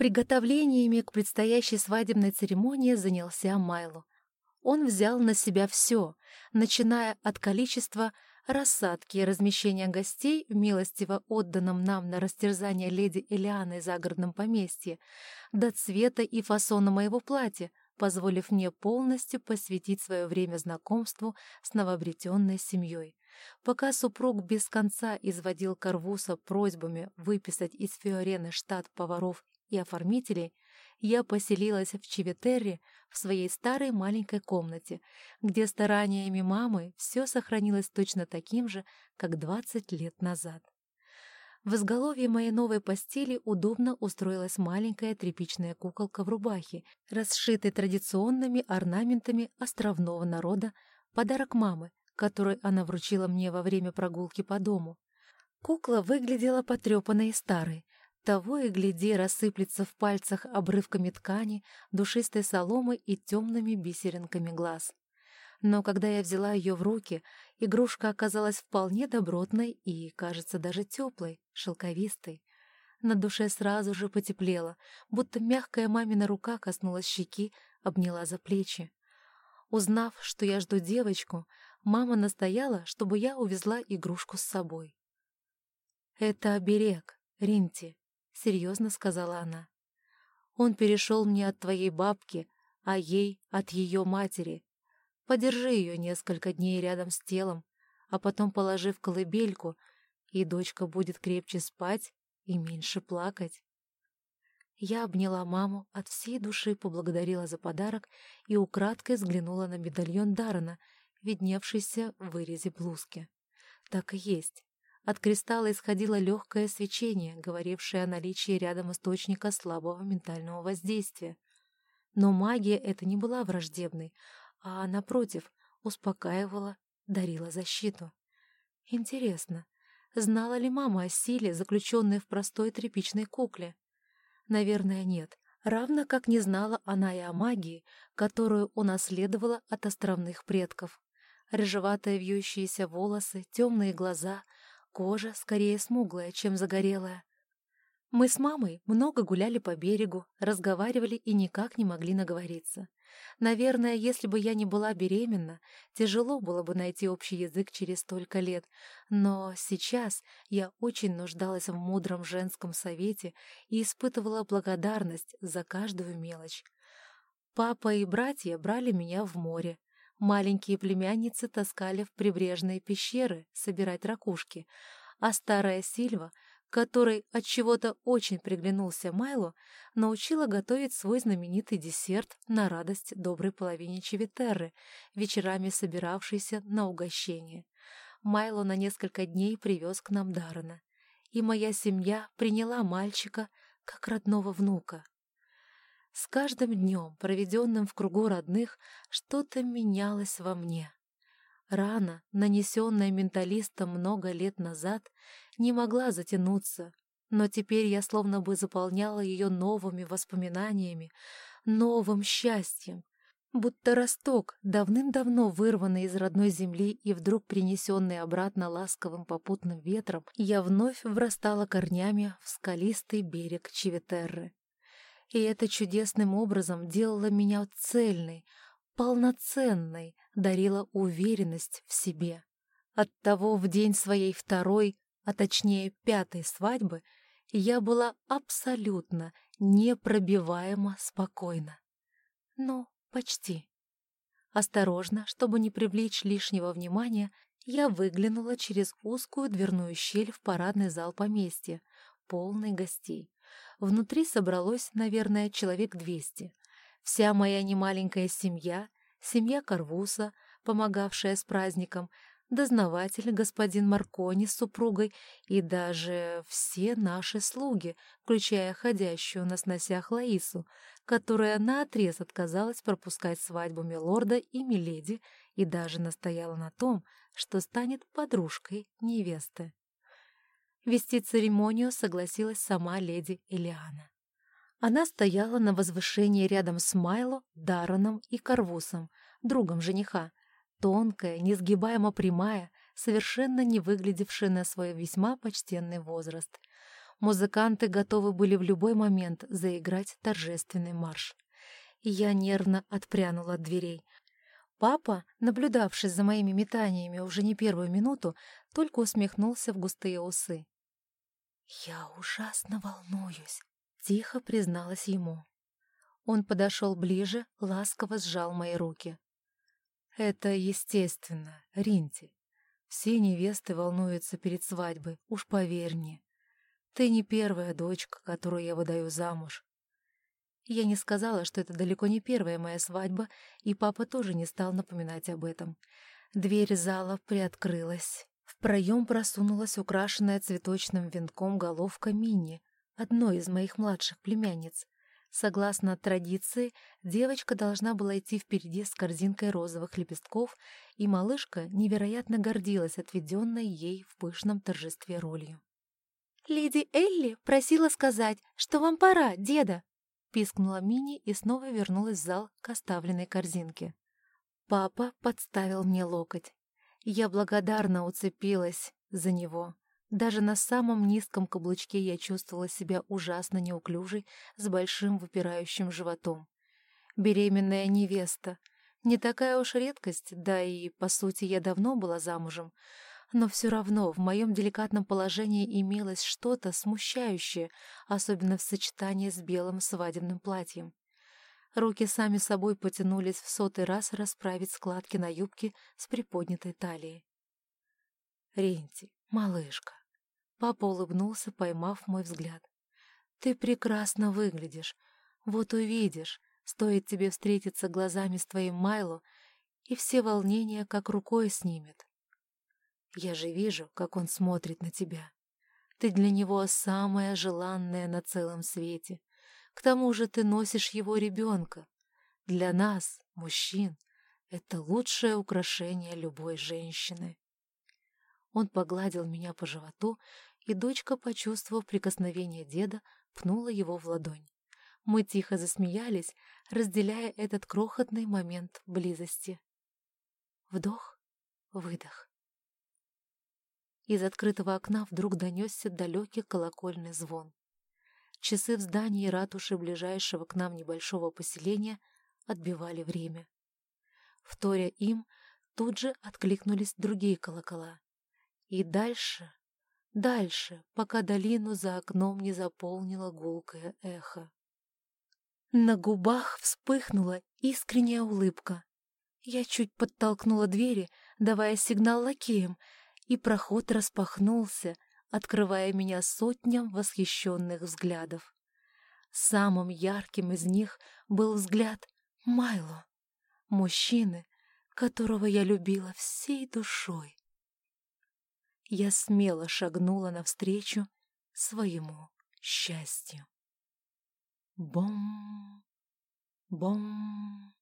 Приготовлениями к предстоящей свадебной церемонии занялся Майло. Он взял на себя все, начиная от количества рассадки и размещения гостей милостиво отданном нам на растерзание леди Элианы загородном поместье, до цвета и фасона моего платья, позволив мне полностью посвятить свое время знакомству с новообретенной семьей. Пока супруг без конца изводил Карвуса просьбами выписать из Фиорены штат поваров и оформителей, я поселилась в Чиветерре в своей старой маленькой комнате, где стараниями мамы все сохранилось точно таким же, как 20 лет назад. В изголовье моей новой постели удобно устроилась маленькая тряпичная куколка в рубахе, расшитой традиционными орнаментами островного народа, подарок мамы, который она вручила мне во время прогулки по дому. Кукла выглядела потрепанной и старой, того и гляди рассыплется в пальцах обрывками ткани, душистой соломы и темными бисеринками глаз. Но когда я взяла ее в руки, игрушка оказалась вполне добротной и, кажется, даже теплой, шелковистой. На душе сразу же потеплело, будто мягкая мамина рука коснулась щеки, обняла за плечи. Узнав, что я жду девочку, мама настояла, чтобы я увезла игрушку с собой. «Это оберег, Ринти», — серьезно сказала она. «Он перешел мне от твоей бабки, а ей — от ее матери. Подержи ее несколько дней рядом с телом, а потом положи в колыбельку, и дочка будет крепче спать и меньше плакать». Я обняла маму, от всей души поблагодарила за подарок и украдкой взглянула на медальон Дарана, видневшийся в вырезе блузки. Так и есть. От кристалла исходило легкое свечение, говорившее о наличии рядом источника слабого ментального воздействия. Но магия эта не была враждебной, а, напротив, успокаивала, дарила защиту. Интересно, знала ли мама о силе, заключенной в простой тряпичной кукле? Наверное, нет, равно как не знала она и о магии, которую унаследовала от островных предков. Рыжеватые вьющиеся волосы, темные глаза — Кожа скорее смуглая, чем загорелая. Мы с мамой много гуляли по берегу, разговаривали и никак не могли наговориться. Наверное, если бы я не была беременна, тяжело было бы найти общий язык через столько лет, но сейчас я очень нуждалась в мудром женском совете и испытывала благодарность за каждую мелочь. Папа и братья брали меня в море, Маленькие племянницы таскали в прибрежные пещеры собирать ракушки, а старая Сильва, которой от чего-то очень приглянулся Майло, научила готовить свой знаменитый десерт на радость доброй половине Чевитерры, вечерами собиравшейся на угощение. Майло на несколько дней привез к нам Даррена, и моя семья приняла мальчика как родного внука. С каждым днем, проведенным в кругу родных, что-то менялось во мне. Рана, нанесенная менталистом много лет назад, не могла затянуться, но теперь я словно бы заполняла ее новыми воспоминаниями, новым счастьем, будто росток, давным-давно вырванный из родной земли и вдруг принесенный обратно ласковым попутным ветром, я вновь врастала корнями в скалистый берег Чиветерры. И это чудесным образом делало меня цельной, полноценной, дарило уверенность в себе. Оттого в день своей второй, а точнее пятой свадьбы, я была абсолютно непробиваемо спокойна. Ну, почти. Осторожно, чтобы не привлечь лишнего внимания, я выглянула через узкую дверную щель в парадный зал поместья, полный гостей. Внутри собралось, наверное, человек двести. Вся моя немаленькая семья, семья Карвуса, помогавшая с праздником, дознаватель господин Маркони с супругой и даже все наши слуги, включая ходящую на сносях Лаису, которая наотрез отказалась пропускать свадьбу милорда и миледи и даже настояла на том, что станет подружкой невесты. Вести церемонию согласилась сама леди Элиана. Она стояла на возвышении рядом с Майло, Дароном и Карвусом, другом жениха, тонкая, несгибаемо прямая, совершенно не выглядевшая на свой весьма почтенный возраст. Музыканты готовы были в любой момент заиграть торжественный марш. Я нервно отпрянула от дверей. Папа, наблюдавший за моими метаниями уже не первую минуту, только усмехнулся в густые усы. «Я ужасно волнуюсь», — тихо призналась ему. Он подошел ближе, ласково сжал мои руки. «Это естественно, Ринти. Все невесты волнуются перед свадьбой, уж поверь мне. Ты не первая дочка, которую я выдаю замуж. Я не сказала, что это далеко не первая моя свадьба, и папа тоже не стал напоминать об этом. Дверь зала приоткрылась. Проем просунулась украшенная цветочным венком головка Мини, одной из моих младших племянниц. Согласно традиции, девочка должна была идти впереди с корзинкой розовых лепестков, и малышка невероятно гордилась отведенной ей в пышном торжестве ролью. «Леди Элли просила сказать, что вам пора, деда!» пискнула Мини и снова вернулась в зал к оставленной корзинке. Папа подставил мне локоть. Я благодарно уцепилась за него. Даже на самом низком каблучке я чувствовала себя ужасно неуклюжей, с большим выпирающим животом. Беременная невеста. Не такая уж редкость, да и, по сути, я давно была замужем. Но все равно в моем деликатном положении имелось что-то смущающее, особенно в сочетании с белым свадебным платьем. Руки сами собой потянулись в сотый раз расправить складки на юбке с приподнятой талией. «Ренти, малышка!» Папа улыбнулся, поймав мой взгляд. «Ты прекрасно выглядишь. Вот увидишь, стоит тебе встретиться глазами с твоим Майло, и все волнения как рукой снимет. Я же вижу, как он смотрит на тебя. Ты для него самая желанная на целом свете. К тому же ты носишь его ребенка. Для нас, мужчин, это лучшее украшение любой женщины. Он погладил меня по животу, и дочка, почувствовав прикосновение деда, пнула его в ладонь. Мы тихо засмеялись, разделяя этот крохотный момент близости. Вдох, выдох. Из открытого окна вдруг донесся далекий колокольный звон. Часы в здании ратуши ближайшего к нам небольшого поселения отбивали время. Вторя им, тут же откликнулись другие колокола. И дальше, дальше, пока долину за окном не заполнило гулкое эхо. На губах вспыхнула искренняя улыбка. Я чуть подтолкнула двери, давая сигнал лакеям, и проход распахнулся, открывая меня сотням восхищенных взглядов. Самым ярким из них был взгляд Майло, мужчины, которого я любила всей душой. Я смело шагнула навстречу своему счастью. Бом, бом.